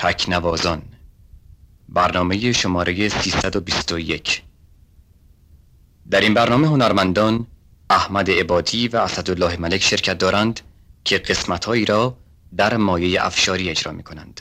تکنوازان برنامه شماره 321 در این برنامه هنرمندان احمد عبادی و اسدالله ملک شرکت دارند که قسمتهایی را در مایه افشاری اجرا می کنند.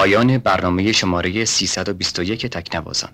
پایان برنامه شماره 321 تکنوازان.